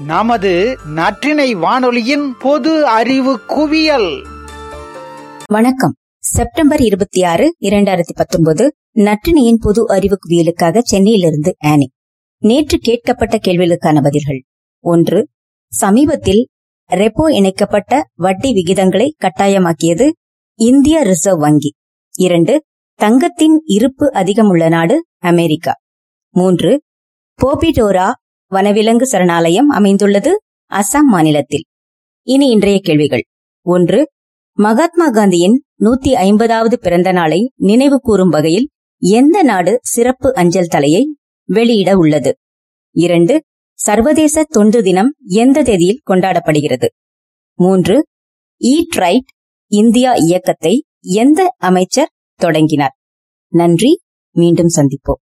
நமது நற்றினை வானொலியின் பொது அறிவு குவியல். வணக்கம். செப்டம்பர் இருபத்தி ஆறு இரண்டாயிரத்தி பத்தொன்பது நற்றினையின் பொது அறிவு குவியலுக்காக சென்னையிலிருந்து ஆனி. நேற்று கேட்கப்பட்ட கேள்விகளுக்கான பதில்கள். ஒன்று சமீபத்தில் ரெப்போ இணைக்கப்பட்ட வட்டி விகிதங்களை கட்டாயமாக்கியது இந்திய ரிசர்வ் வங்கி. இரண்டு தங்கத்தின் இருப்பு அதிகமுள்ள நாடு அமெரிக்கா. மூன்று போபிடோரா வனவிலங்கு சரணாலயம் அமைந்துள்ளது அசாம் மாநிலத்தில். இனி இன்றைய கேள்விகள். ஒன்று மகாத்மா காந்தியின் நூத்தி ஐம்பதாவது பிறந்த நாளை நினைவு கூறும் வகையில் எந்த நாடு சிறப்பு அஞ்சல் தலையை வெளியிட உள்ளது? இரண்டு சர்வதேச தொண்டு தினம் எந்த தேதியில் கொண்டாடப்படுகிறது? மூன்று ஈட் ரைட் இந்தியா இயக்கத்தை எந்த அமைச்சர் தொடங்கினார்? நன்றி மீண்டும் சந்திப்போம்.